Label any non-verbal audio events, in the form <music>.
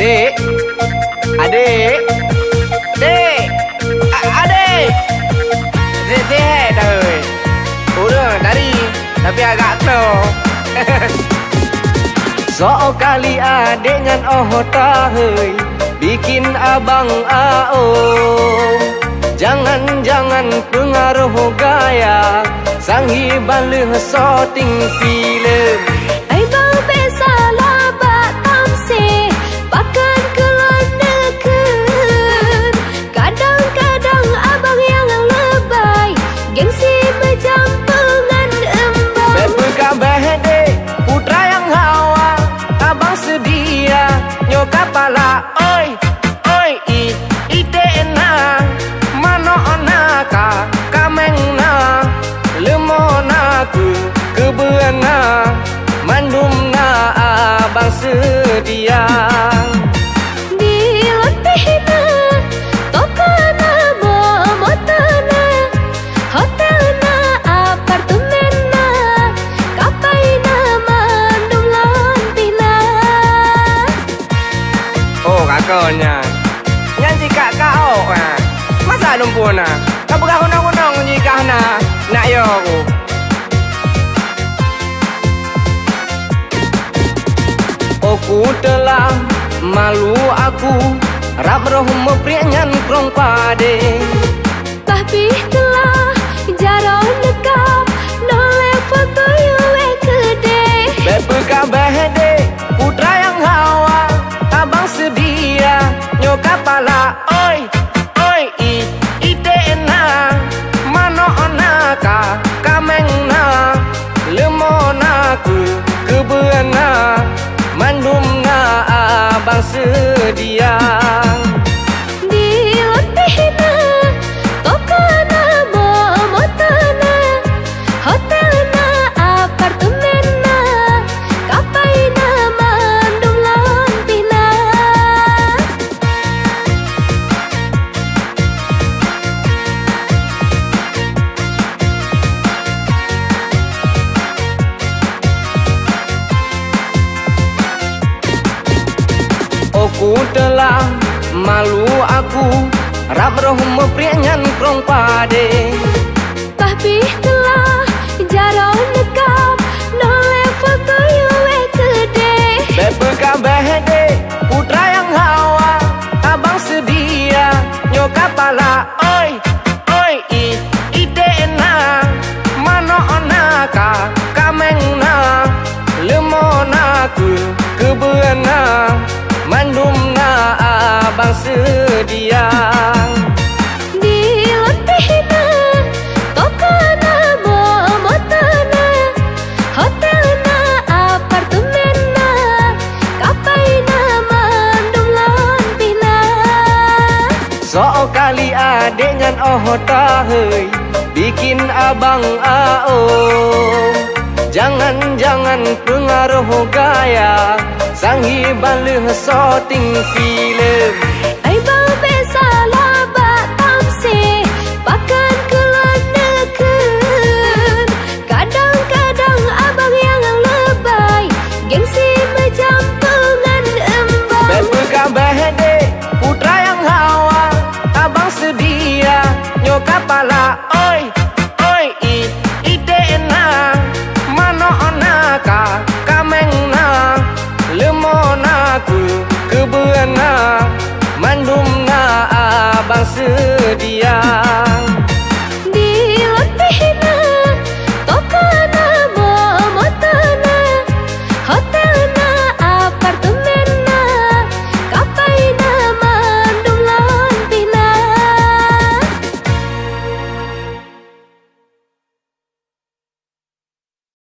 Dek. Adik. Dek. Adik. Dek dek dah oi. Orang dari tapi agak tu. <laughs> So kali adik ngan oh tahoi bikin abang ao. Jangan jangan pengaruh gaya sang hibalih sorting film. Kakaknya Yang jika kau ah. Masa lumpur Kau berah unang-unang jika na Nak yo aku. Telah malu aku. Rap roh meprianyan krong pade. Tapi telah jarang nekap Noleh foto yue kede Bepe kabeh dek Abang telah malu aku. Rap roh meprianyan krong pade dengan oh tahui Bikin abang ao Jangan-jangan pengaruh gaya Sanghi balih sorting film sedia